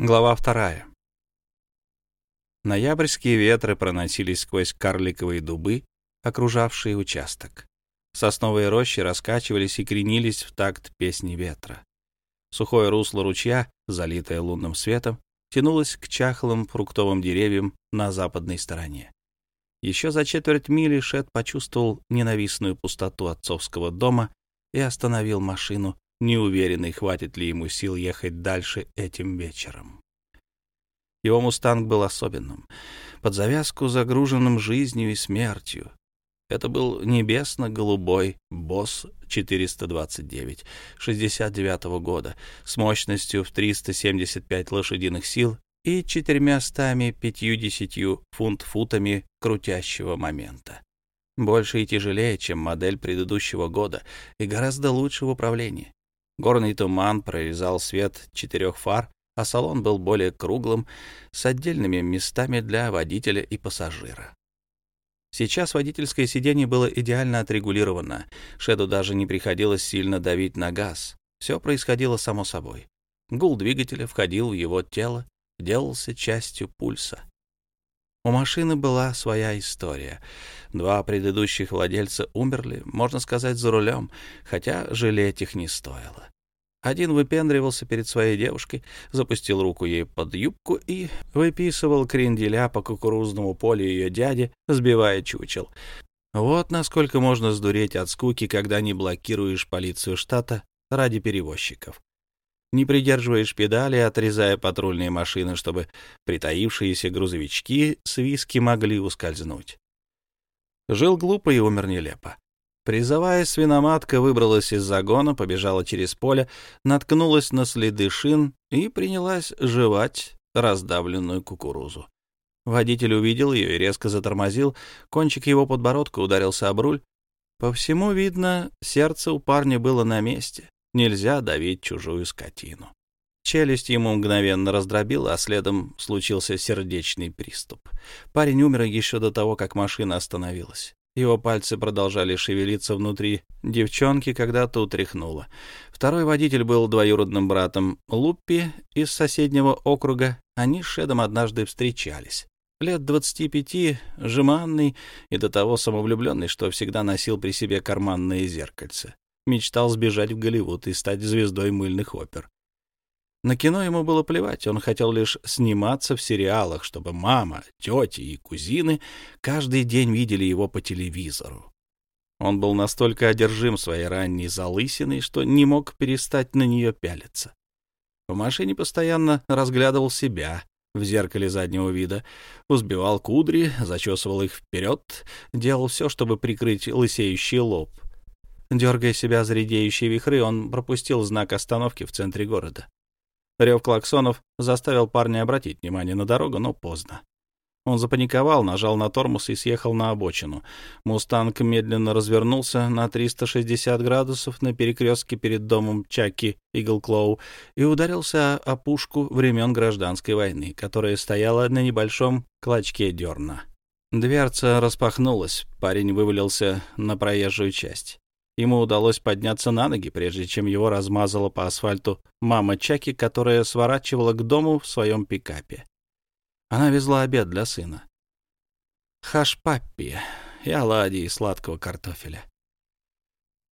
Глава вторая. Ноябрьские ветры проносились сквозь карликовые дубы, окружавшие участок. Сосновые рощи раскачивались и кренились в такт песни ветра. Сухое русло ручья, залитое лунным светом, тянулось к чахлым фруктовым деревьям на западной стороне. Еще за четверть мили Шет почувствовал ненавистную пустоту отцовского дома и остановил машину, неуверенный, хватит ли ему сил ехать дальше этим вечером. Его «Мустанг» был особенным, под завязку загруженным жизнью и смертью. Это был небесно-голубой «Босс» 429 69 -го года с мощностью в 375 лошадиных сил и 450 фунт-футами крутящего момента. Больше и тяжелее, чем модель предыдущего года, и гораздо лучше в управлении. Горный туман прорезал свет четырех фар, а салон был более круглым, с отдельными местами для водителя и пассажира. Сейчас водительское сиденье было идеально отрегулировано. Шеду даже не приходилось сильно давить на газ. Все происходило само собой. Гул двигателя входил в его тело, делался частью пульса. У машины была своя история. Два предыдущих владельца умерли, можно сказать, за рулем, хотя жалеть их не стоило. Один выпендривался перед своей девушкой, запустил руку ей под юбку и выписывал кренделя по кукурузному полю ее дяди, сбивая чучел. Вот насколько можно сдуреть от скуки, когда не блокируешь полицию штата ради перевозчиков. Не придерживаешь педали, отрезая патрульные машины, чтобы притаившиеся грузовички с виски могли ускользнуть. Жил глупо и умер нелепо. Призовая свиноматка выбралась из загона, побежала через поле, наткнулась на следы шин и принялась жевать раздавленную кукурузу. Водитель увидел ее и резко затормозил, кончик его подбородка ударился об руль. По всему видно, сердце у парня было на месте. Нельзя давить чужую скотину. Челюсть ему мгновенно раздробила, а следом случился сердечный приступ. Парень умер еще до того, как машина остановилась. Его пальцы продолжали шевелиться внутри девчонки, когда-то утряхнуло. Второй водитель был двоюродным братом Луппи из соседнего округа. Они с Шедом однажды встречались. Лет двадцати пяти, жеманный и до того самовлюбленный, что всегда носил при себе карманные зеркальца. Мечтал сбежать в Голливуд и стать звездой мыльных опер. На кино ему было плевать, он хотел лишь сниматься в сериалах, чтобы мама, тети и кузины каждый день видели его по телевизору. Он был настолько одержим своей ранней залысиной, что не мог перестать на нее пялиться. В машине постоянно разглядывал себя в зеркале заднего вида, взбивал кудри, зачесывал их вперед, делал все, чтобы прикрыть лысеющий лоб. Дергая себя за редеющие вихры, он пропустил знак остановки в центре города. Рев клаксонов заставил парня обратить внимание на дорогу, но поздно. Он запаниковал, нажал на тормоз и съехал на обочину. «Мустанг» медленно развернулся на 360 градусов на перекрестке перед домом Чаки Иглклоу и ударился о пушку времен гражданской войны, которая стояла на небольшом клочке дерна. Дверца распахнулась, парень вывалился на проезжую часть. Ему удалось подняться на ноги, прежде чем его размазала по асфальту мама Чаки, которая сворачивала к дому в своем пикапе. Она везла обед для сына. Хаш-паппи и оладьи из сладкого картофеля.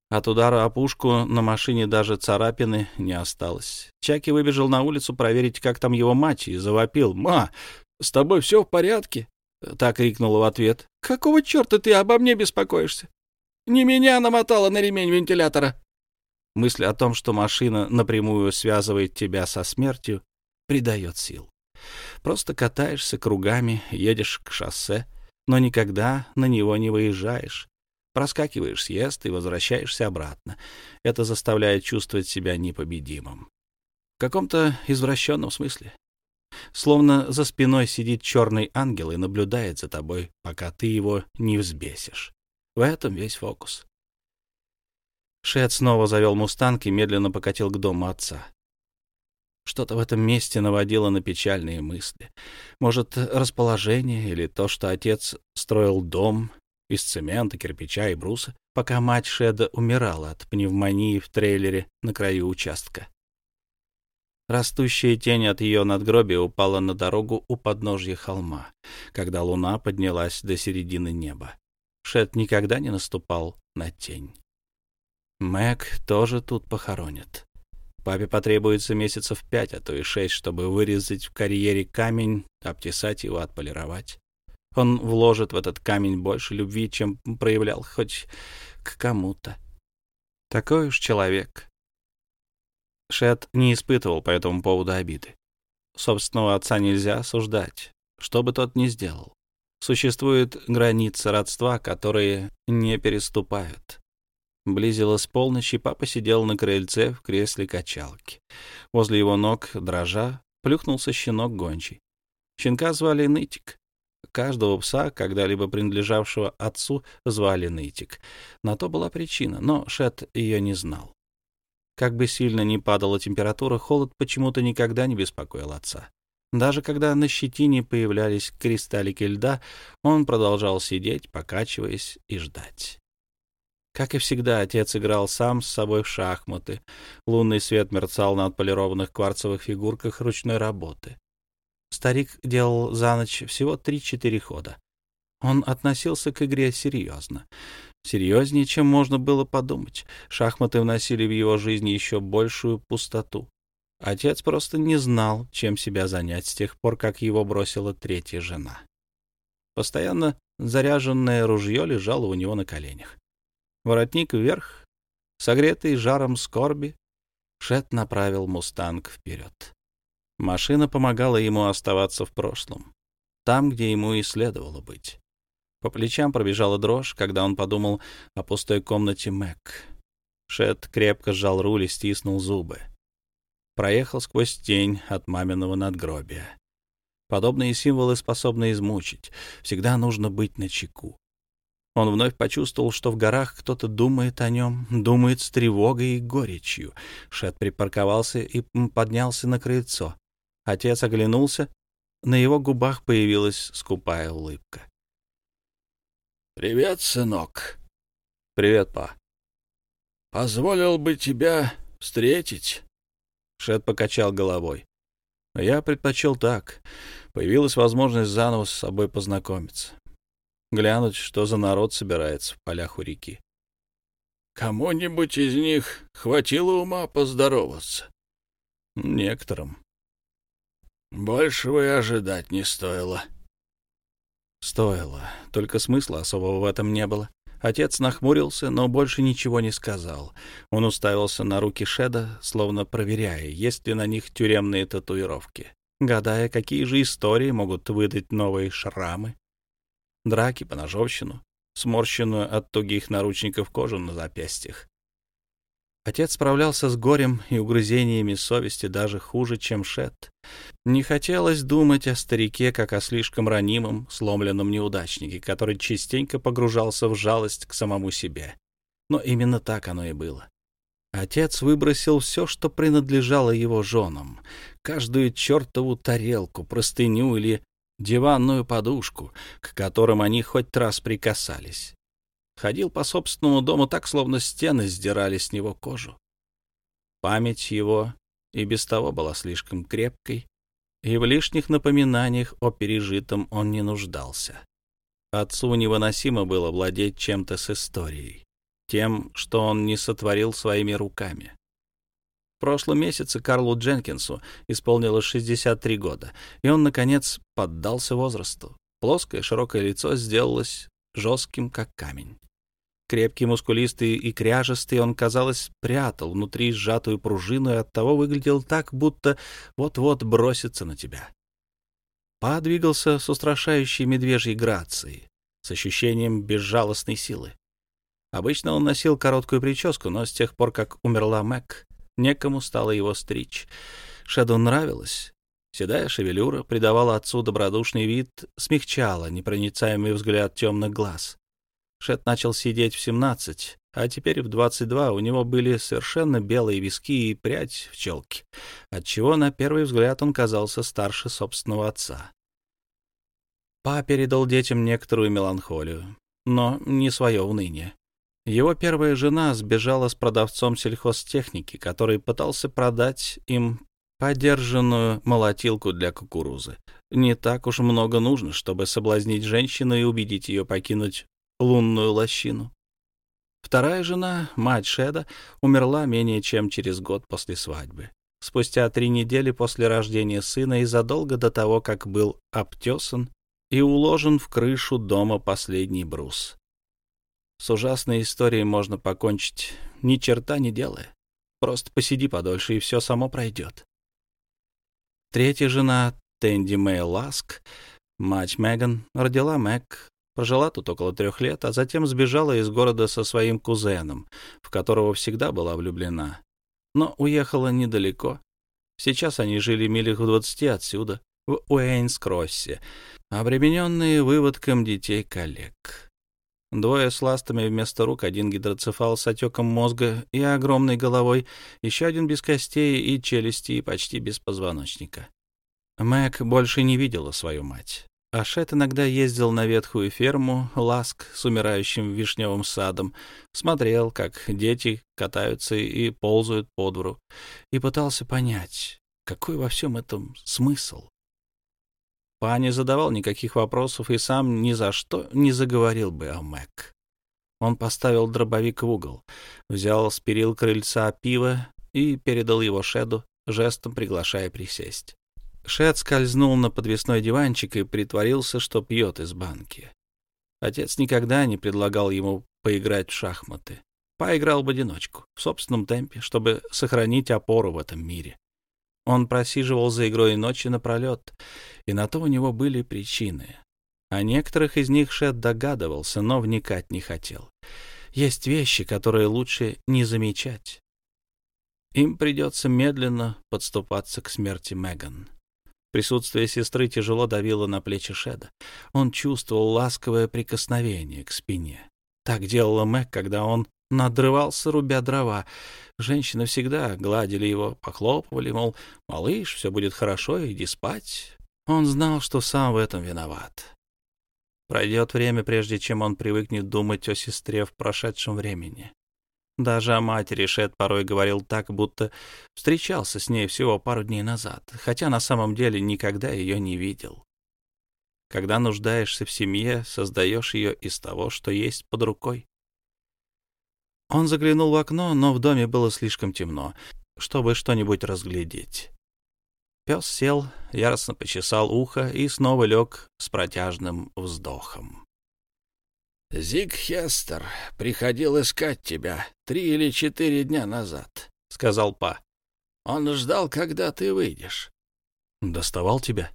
От удара о пушку на машине даже царапины не осталось. Чаки выбежал на улицу проверить, как там его мать, и завопил. «Ма, с тобой все в порядке?» Так крикнула в ответ. «Какого черта ты обо мне беспокоишься? Не меня намотало на ремень вентилятора. Мысль о том, что машина напрямую связывает тебя со смертью, придает сил. Просто катаешься кругами, едешь к шоссе, но никогда на него не выезжаешь. Проскакиваешь съезд и возвращаешься обратно. Это заставляет чувствовать себя непобедимым. В каком-то извращенном смысле. Словно за спиной сидит черный ангел и наблюдает за тобой, пока ты его не взбесишь. В этом весь фокус. Шет снова завел мустанг и медленно покатил к дому отца. Что-то в этом месте наводило на печальные мысли. Может, расположение или то, что отец строил дом из цемента, кирпича и бруса, пока мать Шеда умирала от пневмонии в трейлере на краю участка. Растущая тень от ее надгробия упала на дорогу у подножья холма, когда луна поднялась до середины неба. Шет никогда не наступал на тень. Мэг тоже тут похоронят. Папе потребуется месяцев пять, а то и шесть, чтобы вырезать в карьере камень, обтесать его, отполировать. Он вложит в этот камень больше любви, чем проявлял хоть к кому-то. Такой уж человек. Шет не испытывал по этому поводу обиды. Собственного отца нельзя осуждать, что бы тот ни сделал. Существуют границы родства, которые не переступают. Близилась полночь, и папа сидел на крыльце в кресле качалки. Возле его ног, дрожа, плюхнулся щенок гончий. Щенка звали Нытик. Каждого пса, когда-либо принадлежавшего отцу, звали Нытик. На то была причина, но Шет ее не знал. Как бы сильно ни падала температура, холод почему-то никогда не беспокоил отца. Даже когда на щетине появлялись кристаллики льда, он продолжал сидеть, покачиваясь и ждать. Как и всегда, отец играл сам с собой в шахматы. Лунный свет мерцал на отполированных кварцевых фигурках ручной работы. Старик делал за ночь всего три-четыре хода. Он относился к игре серьезно. Серьезнее, чем можно было подумать. Шахматы вносили в его жизнь еще большую пустоту. Отец просто не знал, чем себя занять с тех пор, как его бросила третья жена. Постоянно заряженное ружье лежало у него на коленях воротник вверх, согретый жаром скорби, Шет направил «Мустанг» вперед. Машина помогала ему оставаться в прошлом, там, где ему и следовало быть. По плечам пробежала дрожь, когда он подумал о пустой комнате Мэг. Шет крепко сжал руль и стиснул зубы. Проехал сквозь тень от маминого надгробия. Подобные символы способны измучить. Всегда нужно быть начеку. Он вновь почувствовал, что в горах кто-то думает о нем, думает с тревогой и горечью. Шет припарковался и поднялся на крыльцо. Отец оглянулся. На его губах появилась скупая улыбка. «Привет, сынок». «Привет, па». «Позволил бы тебя встретить?» Шет покачал головой. «Я предпочел так. Появилась возможность заново с собой познакомиться глянуть, что за народ собирается в полях у реки. Кому-нибудь из них хватило ума поздороваться? Некоторым. Большего и ожидать не стоило. Стоило, только смысла особого в этом не было. Отец нахмурился, но больше ничего не сказал. Он уставился на руки Шеда, словно проверяя, есть ли на них тюремные татуировки, гадая, какие же истории могут выдать новые шрамы драки, поножовщину, сморщенную от тугих наручников кожу на запястьях. Отец справлялся с горем и угрызениями совести даже хуже, чем Шет. Не хотелось думать о старике, как о слишком ранимом, сломленном неудачнике, который частенько погружался в жалость к самому себе. Но именно так оно и было. Отец выбросил все, что принадлежало его женам, каждую чертову тарелку, простыню или диванную подушку, к которым они хоть раз прикасались. Ходил по собственному дому так, словно стены сдирали с него кожу. Память его и без того была слишком крепкой, и в лишних напоминаниях о пережитом он не нуждался. Отцу невыносимо было владеть чем-то с историей, тем, что он не сотворил своими руками. В прошлом месяце Карлу Дженкинсу исполнилось 63 года, и он, наконец, поддался возрасту. Плоское широкое лицо сделалось жестким, как камень. Крепкий, мускулистый и кряжестый, он, казалось, прятал внутри сжатую пружину и оттого выглядел так, будто вот-вот бросится на тебя. Па двигался с устрашающей медвежьей грацией, с ощущением безжалостной силы. Обычно он носил короткую прическу, но с тех пор, как умерла Мэг, Некому стало его стричь. Шеду нравилось. Седая шевелюра придавала отцу добродушный вид, смягчала непроницаемый взгляд темных глаз. Шед начал сидеть в семнадцать, а теперь в двадцать два у него были совершенно белые виски и прядь в челке, отчего на первый взгляд он казался старше собственного отца. Па передал детям некоторую меланхолию, но не свое уныние. Его первая жена сбежала с продавцом сельхозтехники, который пытался продать им подержанную молотилку для кукурузы. Не так уж много нужно, чтобы соблазнить женщину и убедить ее покинуть лунную лощину. Вторая жена, мать Шеда, умерла менее чем через год после свадьбы. Спустя три недели после рождения сына и задолго до того, как был обтесан и уложен в крышу дома последний брус. С ужасной историей можно покончить ни черта не делая. Просто посиди подольше, и все само пройдет. Третья жена, Тенди Мэй Ласк, мать Меган, родила Мэг, прожила тут около трех лет, а затем сбежала из города со своим кузеном, в которого всегда была влюблена. Но уехала недалеко. Сейчас они жили милях в двадцати отсюда, в Уэйнс-Кроссе, обремененные выводком детей коллег. Двое с ластами вместо рук, один гидроцефал с отеком мозга и огромной головой, еще один без костей и челюсти и почти без позвоночника. Мэг больше не видела свою мать. Ашет иногда ездил на ветхую ферму Ласк с умирающим вишневым садом, смотрел, как дети катаются и ползают по двору, и пытался понять, какой во всем этом смысл. Па не задавал никаких вопросов и сам ни за что не заговорил бы о Мэг. Он поставил дробовик в угол, взял с перил крыльца пиво и передал его Шеду, жестом приглашая присесть. Шед скользнул на подвесной диванчик и притворился, что пьет из банки. Отец никогда не предлагал ему поиграть в шахматы. Поиграл в одиночку, в собственном темпе, чтобы сохранить опору в этом мире. Он просиживал за игрой ночи напролет, и на то у него были причины. О некоторых из них Шет догадывался, но вникать не хотел. Есть вещи, которые лучше не замечать. Им придется медленно подступаться к смерти Меган. Присутствие сестры тяжело давило на плечи Шеда. Он чувствовал ласковое прикосновение к спине. Так делала Мэг, когда он надрывался, рубя дрова. Женщины всегда гладили его, похлопывали, мол, «Малыш, все будет хорошо, иди спать». Он знал, что сам в этом виноват. Пройдет время, прежде чем он привыкнет думать о сестре в прошедшем времени. Даже о матери Шет порой говорил так, будто встречался с ней всего пару дней назад, хотя на самом деле никогда ее не видел. Когда нуждаешься в семье, создаешь ее из того, что есть под рукой. Он заглянул в окно, но в доме было слишком темно, чтобы что-нибудь разглядеть. Пес сел, яростно почесал ухо и снова лег с протяжным вздохом. «Зиг Хестер приходил искать тебя три или четыре дня назад», — сказал Па. «Он ждал, когда ты выйдешь». «Доставал тебя?»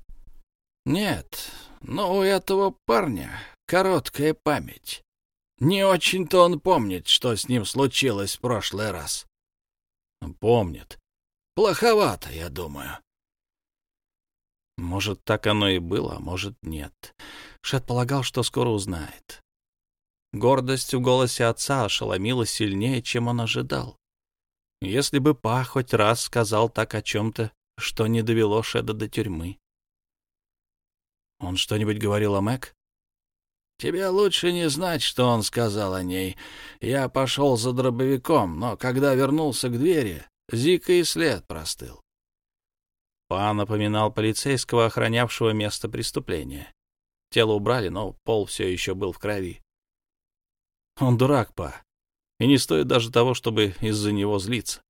«Нет, но у этого парня короткая память. Не очень-то он помнит, что с ним случилось в прошлый раз. Помнит. Плоховато, я думаю. Может, так оно и было, а может, нет. Шет полагал, что скоро узнает. Гордость в голосе отца ошеломила сильнее, чем он ожидал. Если бы Па хоть раз сказал так о чем-то, что не довело Шеда до тюрьмы. Он что-нибудь говорил о Мэг? Тебе лучше не знать, что он сказал о ней. Я пошел за дробовиком, но когда вернулся к двери, Зика и след простыл. Па напоминал полицейского, охранявшего место преступления. Тело убрали, но пол все еще был в крови. Он дурак, Па, и не стоит даже того, чтобы из-за него злиться.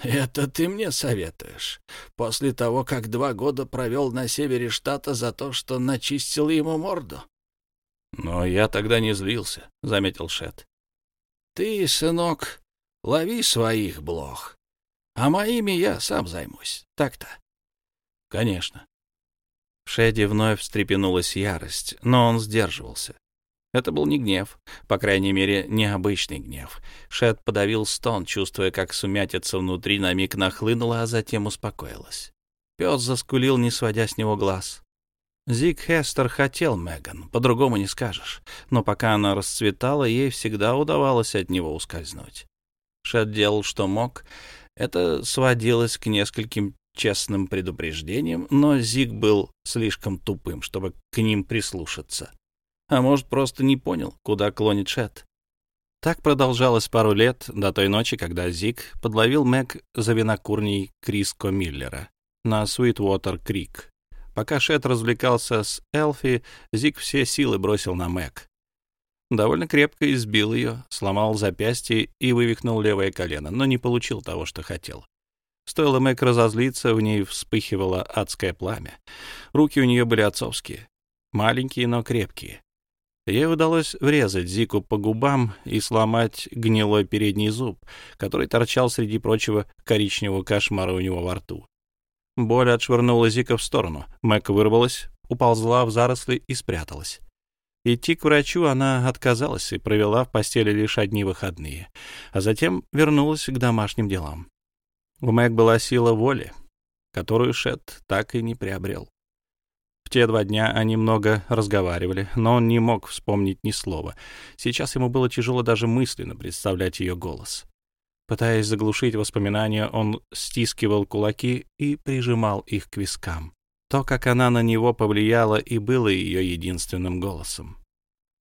«Это ты мне советуешь? После того, как два года провел на севере штата за то, что начистил ему морду?» Но я тогда не злился, — заметил Шет. — Ты, сынок, лови своих блох, а моими я сам займусь. Так-то? — Конечно. В Шеде вновь встрепенулась ярость, но он сдерживался. Это был не гнев, по крайней мере, необычный гнев. Шед подавил стон, чувствуя, как сумятица внутри на миг нахлынула, а затем успокоилась. Пес заскулил, не сводя с него глаз. Зиг Хестер хотел Меган, по-другому не скажешь, но пока она расцветала, ей всегда удавалось от него ускользнуть. Шет делал, что мог. Это сводилось к нескольким честным предупреждениям, но Зиг был слишком тупым, чтобы к ним прислушаться. А может, просто не понял, куда клонит Шет. Так продолжалось пару лет, до той ночи, когда Зик подловил Мэг за винокурней Криско Миллера на Суитвотер-Крик. Пока Шет развлекался с Элфи, Зик все силы бросил на Мэг. Довольно крепко избил ее, сломал запястье и вывихнул левое колено, но не получил того, что хотел. Стоило Мэг разозлиться, в ней вспыхивало адское пламя. Руки у нее были отцовские, маленькие, но крепкие. Ей удалось врезать Зику по губам и сломать гнилой передний зуб, который торчал среди прочего коричневого кошмара у него во рту. Боль отшвырнула Зика в сторону. Мэг вырвалась, уползла в заросли и спряталась. Идти к врачу она отказалась и провела в постели лишь одни выходные, а затем вернулась к домашним делам. У Мэг была сила воли, которую Шет так и не приобрел те два дня они много разговаривали, но он не мог вспомнить ни слова. Сейчас ему было тяжело даже мысленно представлять ее голос. Пытаясь заглушить воспоминания, он стискивал кулаки и прижимал их к вискам. То, как она на него повлияла, и было ее единственным голосом.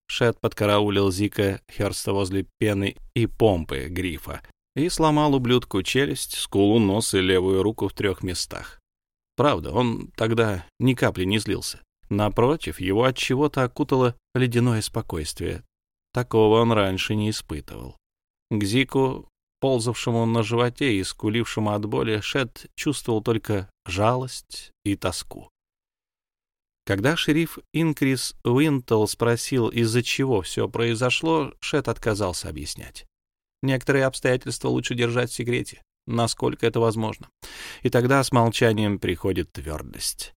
Шет подкараулил Зика Херста возле пены и помпы грифа и сломал ублюдку челюсть, скулу, нос и левую руку в трех местах. Правда, он тогда ни капли не злился. Напротив, его от чего-то окутало ледяное спокойствие. Такого он раньше не испытывал. К Зику, ползавшему на животе и скулившему от боли, Шет чувствовал только жалость и тоску. Когда шериф Инкрис Уинтл спросил, из-за чего все произошло, Шет отказался объяснять. Некоторые обстоятельства лучше держать в секрете насколько это возможно. И тогда с молчанием приходит твердость.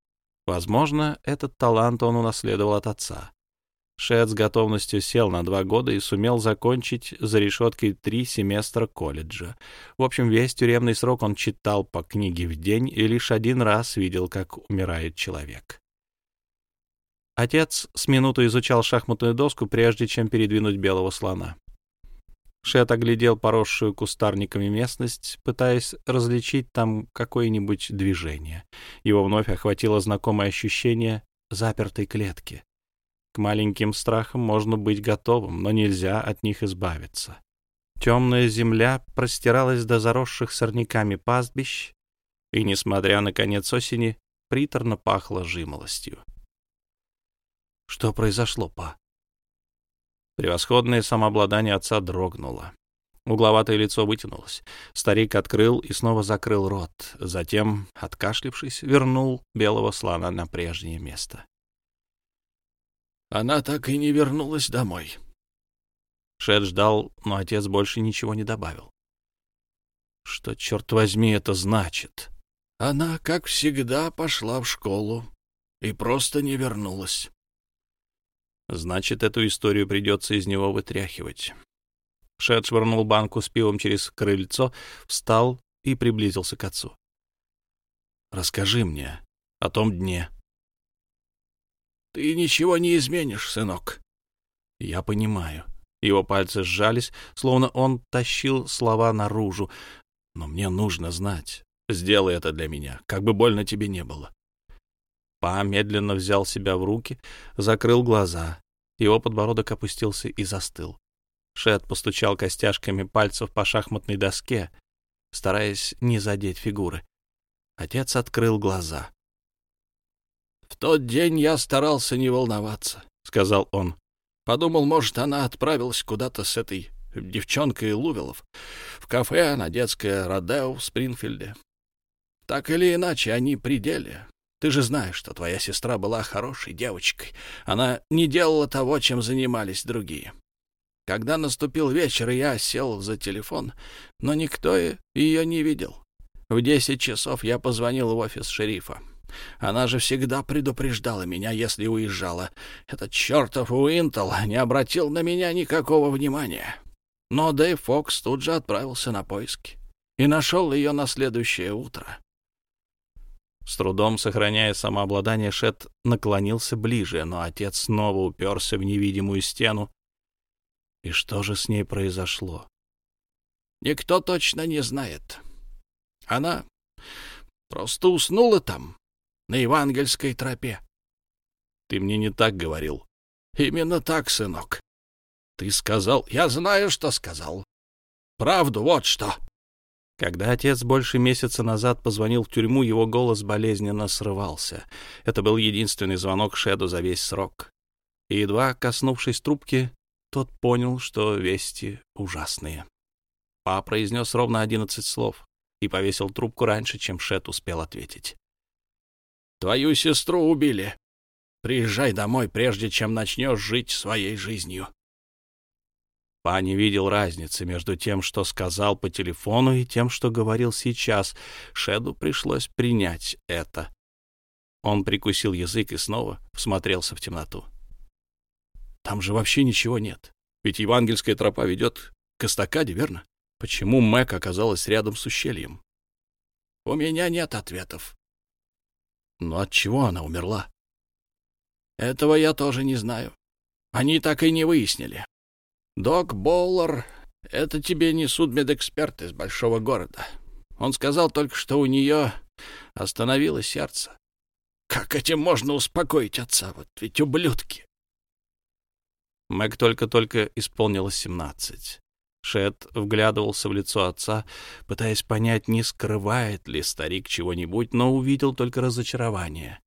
Возможно, этот талант он унаследовал от отца. Шет с готовностью сел на два года и сумел закончить за решеткой три семестра колледжа. В общем, весь тюремный срок он читал по книге в день и лишь один раз видел, как умирает человек. Отец с минуту изучал шахматную доску, прежде чем передвинуть белого слона. Шет оглядел поросшую кустарниками местность, пытаясь различить там какое-нибудь движение. Его вновь охватило знакомое ощущение запертой клетки. К маленьким страхам можно быть готовым, но нельзя от них избавиться. Темная земля простиралась до заросших сорняками пастбищ, и, несмотря на конец осени, приторно пахло жимолостью. «Что произошло, па?» Превосходное самообладание отца дрогнуло. Угловатое лицо вытянулось. Старик открыл и снова закрыл рот. Затем, откашлившись, вернул белого слона на прежнее место. Она так и не вернулась домой. Шет ждал, но отец больше ничего не добавил. Что, черт возьми, это значит? Она, как всегда, пошла в школу и просто не вернулась. Значит, эту историю придется из него вытряхивать. Шет швырнул банку с пивом через крыльцо, встал и приблизился к отцу. «Расскажи мне о том дне». «Ты ничего не изменишь, сынок». «Я понимаю». Его пальцы сжались, словно он тащил слова наружу. «Но мне нужно знать. Сделай это для меня, как бы больно тебе не было». Па медленно взял себя в руки, закрыл глаза. Его подбородок опустился и застыл. Шет постучал костяшками пальцев по шахматной доске, стараясь не задеть фигуры. Отец открыл глаза. «В тот день я старался не волноваться», — сказал он. «Подумал, может, она отправилась куда-то с этой девчонкой Лувелов в кафе на детское Родео в Спрингфилде. Так или иначе, они при. Ты же знаешь, что твоя сестра была хорошей девочкой. Она не делала того, чем занимались другие. Когда наступил вечер, я сел за телефон, но никто ее не видел. В десять часов я позвонил в офис шерифа. Она же всегда предупреждала меня, если уезжала. Этот чертов Уинтл не обратил на меня никакого внимания. Но Дэйв Фокс тут же отправился на поиски и нашел ее на следующее утро. С трудом сохраняя самообладание, Шет наклонился ближе, но отец снова уперся в невидимую стену. И что же с ней произошло? Никто точно не знает. Она просто уснула там, на евангельской тропе. Ты мне не так говорил. Именно так, сынок. Ты сказал... Я знаю, что сказал. Правду, вот что. Когда отец больше месяца назад позвонил в тюрьму, его голос болезненно срывался. Это был единственный звонок Шеду за весь срок. И едва коснувшись трубки, тот понял, что вести ужасные. Па произнес ровно одиннадцать слов и повесил трубку раньше, чем Шет успел ответить. «Твою сестру убили. Приезжай домой, прежде чем начнешь жить своей жизнью». Па не видел разницы между тем, что сказал по телефону, и тем, что говорил сейчас. Шеду пришлось принять это. Он прикусил язык и снова всмотрелся в темноту. Там же вообще ничего нет. Ведь евангельская тропа ведет к эстакаде, верно? Почему Мэг оказалась рядом с ущельем? У меня нет ответов. Но от чего она умерла? Этого я тоже не знаю. Они так и не выяснили. Док Боулер — это тебе не судмедэксперт из большого города. Он сказал только, что у нее остановилось сердце. Как этим можно успокоить отца? Вот ведь ублюдки. Мэг только-только исполнилось семнадцать. Шет вглядывался в лицо отца, пытаясь понять, не скрывает ли старик чего-нибудь, но увидел только разочарование.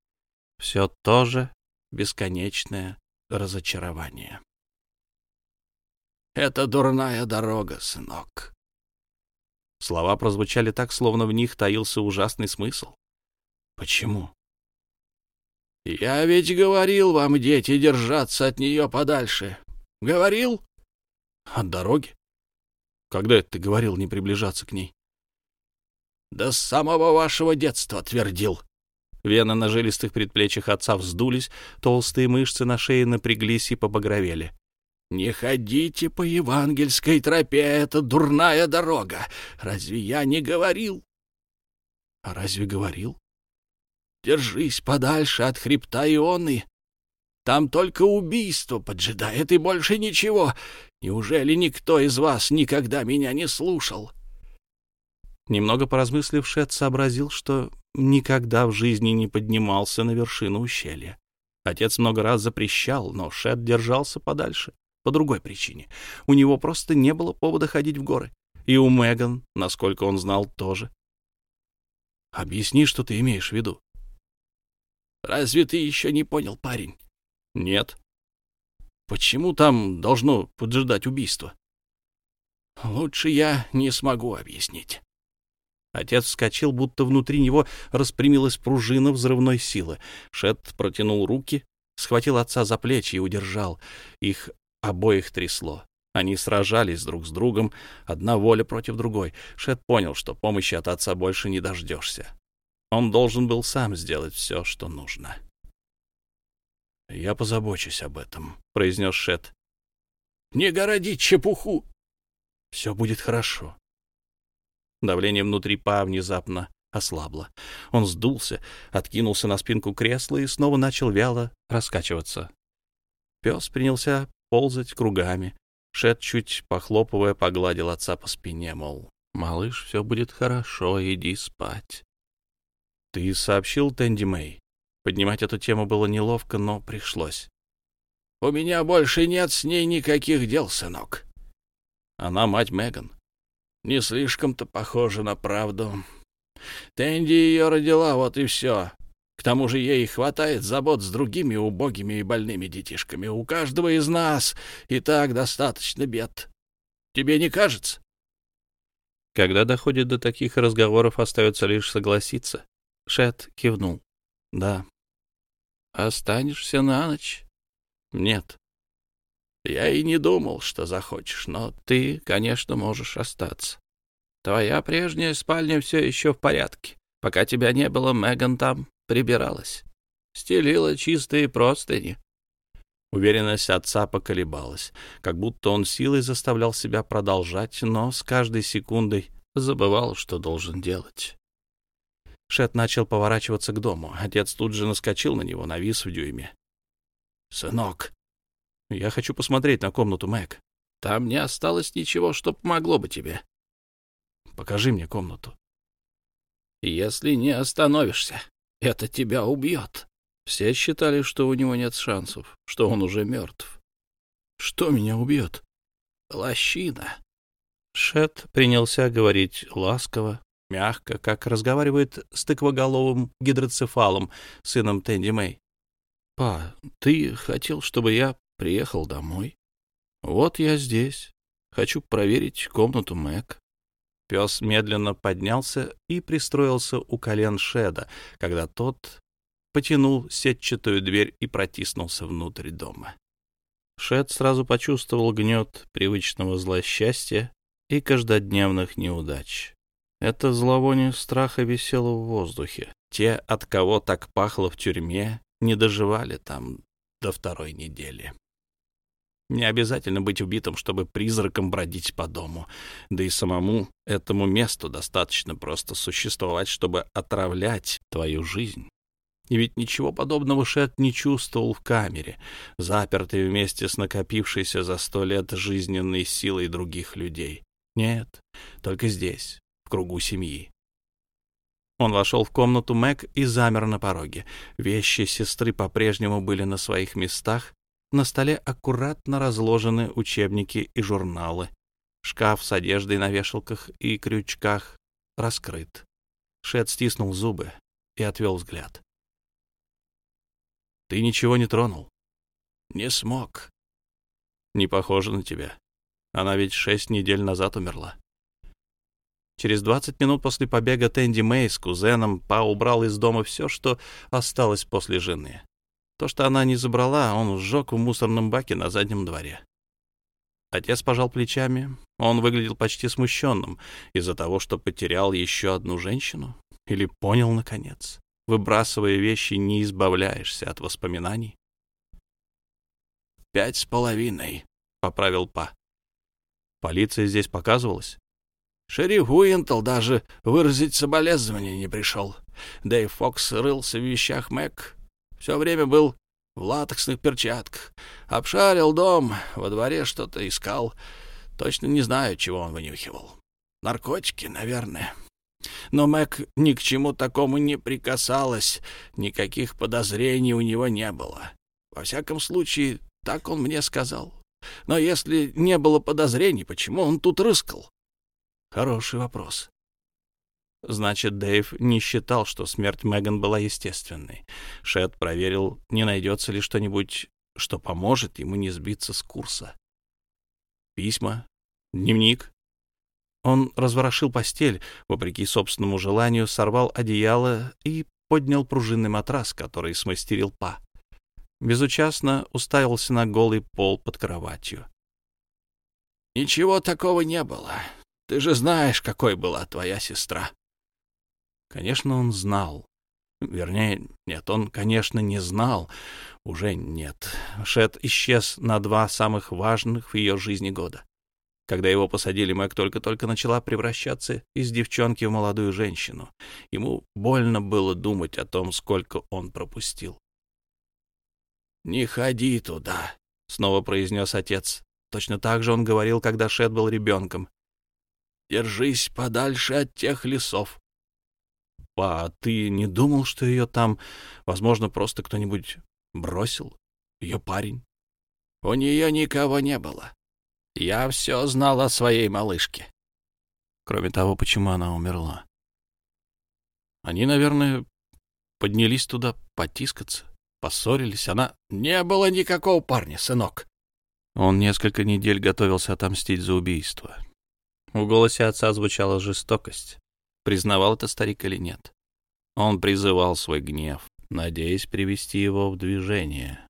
Все то же бесконечное разочарование. Это дурная дорога, сынок. Слова прозвучали так, словно в них таился ужасный смысл. Почему? Я ведь говорил вам, дети, держаться от нее подальше. Говорил? От дороги? Когда это ты говорил не приближаться к ней? Да с самого вашего детства твердил. Вены на жилистых предплечьях отца вздулись, толстые мышцы на шее напряглись и побагровели. «Не ходите по евангельской тропе, это дурная дорога. Разве я не говорил?» «А разве говорил?» «Держись подальше от хребта Ионы. Там только убийство поджидает и больше ничего. Неужели никто из вас никогда меня не слушал?» Немного поразмыслив, Шет сообразил, что никогда в жизни не поднимался на вершину ущелья. Отец много раз запрещал, но Шет держался подальше по другой причине. У него просто не было повода ходить в горы. И у Меган, насколько он знал, тоже. Объясни, что ты имеешь в виду. Разве ты еще не понял, парень? Нет. Почему там должно поджидать убийство? Лучше я не смогу объяснить. Отец вскочил, будто внутри него распрямилась пружина взрывной силы. Шет протянул руки, схватил отца за плечи и удержал. Их Обоих трясло. Они сражались друг с другом, одна воля против другой. Шет понял, что помощи от отца больше не дождешься. Он должен был сам сделать все, что нужно. «Я позабочусь об этом», — произнес Шет. «Не городи чепуху!» «Все будет хорошо». Давление внутри Па внезапно ослабло. Он сдулся, откинулся на спинку кресла и снова начал вяло раскачиваться. Пес принялся ползать кругами. Шет, чуть похлопывая, погладил отца по спине, мол, «Малыш, все будет хорошо, иди спать». «Ты сообщил Тенди Мэй?» Поднимать эту тему было неловко, но пришлось. «У меня больше нет с ней никаких дел, сынок». «Она мать Меган». «Не слишком-то похоже на правду. Тенди ее родила, вот и все. К тому же ей хватает забот с другими убогими и больными детишками. У каждого из нас и так достаточно бед. Тебе не кажется? Когда доходит до таких разговоров, остается лишь согласиться. Шет кивнул. Да. Останешься на ночь? Нет. Я и не думал, что захочешь, но ты, конечно, можешь остаться. Твоя прежняя спальня все еще в порядке. Пока тебя не было, Меган там прибиралась. Стелила чистые простыни. Уверенность отца поколебалась, как будто он силой заставлял себя продолжать, но с каждой секундой забывал, что должен делать. Шет начал поворачиваться к дому. Отец тут же наскочил на него, навис в дюйме. «Сынок!» «Я хочу посмотреть на комнату Мэг. Там не осталось ничего, что помогло бы тебе. Покажи мне комнату». «Если не остановишься», это тебя убьет. Все считали, что у него нет шансов, что он уже мертв. Что меня убьет? Лощина. Шет принялся говорить ласково, мягко, как разговаривает с тыквоголовым гидроцефалом, сыном Тенди Мэй. «Па, ты хотел, чтобы я приехал домой? Вот я здесь. Хочу проверить комнату Мэг». Пес медленно поднялся и пристроился у колен Шеда, когда тот потянул сетчатую дверь и протиснулся внутрь дома. Шед сразу почувствовал гнет привычного злосчастья и каждодневных неудач. Это зловоние страха висело в воздухе. Те, от кого так пахло в тюрьме, не доживали там до второй недели. Не обязательно быть убитым, чтобы призраком бродить по дому. Да и самому этому месту достаточно просто существовать, чтобы отравлять твою жизнь. И ведь ничего подобного Шет не чувствовал в камере, запертый вместе с накопившейся за сто лет жизненной силой других людей. Нет, только здесь, в кругу семьи. Он вошел в комнату Мэг и замер на пороге. Вещи сестры по-прежнему были на своих местах. На столе аккуратно разложены учебники и журналы. Шкаф с одеждой на вешалках и крючках раскрыт. Шет стиснул зубы и отвел взгляд. «Ты ничего не тронул?» «Не смог». «Не похоже на тебя. Она ведь шесть недель назад умерла». Через 20 минут после побега Тенди Мэй с кузеном Па убрал из дома все, что осталось после жены. То, что она не забрала, он сжег в мусорном баке на заднем дворе. Отец пожал плечами. Он выглядел почти смущенным из-за того, что потерял еще одну женщину. Или понял, наконец. Выбрасывая вещи, не избавляешься от воспоминаний. «Пять с половиной», — поправил Па. «Полиция здесь показывалась?» Шериф Уинтл даже выразить соболезнования не пришел. Дэйв Фокс рылся в вещах Мэг. Все время был в латексных перчатках. Обшарил дом, во дворе что-то искал. Точно не знаю, чего он вынюхивал. Наркотики, наверное. Но Мэг ни к чему такому не прикасалась, никаких подозрений у него не было. Во всяком случае, так он мне сказал. Но если не было подозрений, почему он тут рыскал? Хороший вопрос. Значит, Дэйв не считал, что смерть Меган была естественной. Шет проверил, не найдется ли что-нибудь, что поможет ему не сбиться с курса. Письма, дневник. Он разворошил постель, вопреки собственному желанию, сорвал одеяло и поднял пружинный матрас, который смастерил Па. Безучастно уставился на голый пол под кроватью. «Ничего такого не было. Ты же знаешь, какой была твоя сестра. Конечно, он знал. Вернее, нет, он, конечно, не знал. Уже нет. Шет исчез на два самых важных в ее жизни года. Когда его посадили, Мэг только-только начала превращаться из девчонки в молодую женщину. Ему больно было думать о том, сколько он пропустил. «Не ходи туда», — снова произнес отец. Точно так же он говорил, когда Шет был ребенком. Держись подальше от тех лесов. А ты не думал, что ее там, возможно, просто кто-нибудь бросил? Ее парень? У нее никого не было. Я все знал о своей малышке. Кроме того, почему она умерла. Они, наверное, поднялись туда потискаться, поссорились. Она... Не было никакого парня, сынок. Он несколько недель готовился отомстить за убийство. В голосе отца звучала жестокость. Признавал это старик или нет? Он призывал свой гнев, надеясь привести его в движение.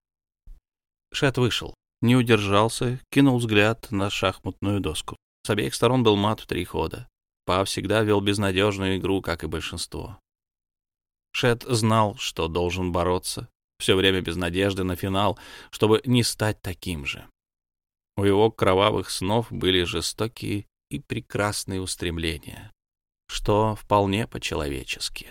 Шет вышел, не удержался, кинул взгляд на шахматную доску. С обеих сторон был мат в три хода. Па всегда вел безнадежную игру, как и большинство. Шет знал, что должен бороться, все время без надежды на финал, чтобы не стать таким же. У его кровавых снов были жестокие и прекрасные устремления, что вполне по-человечески.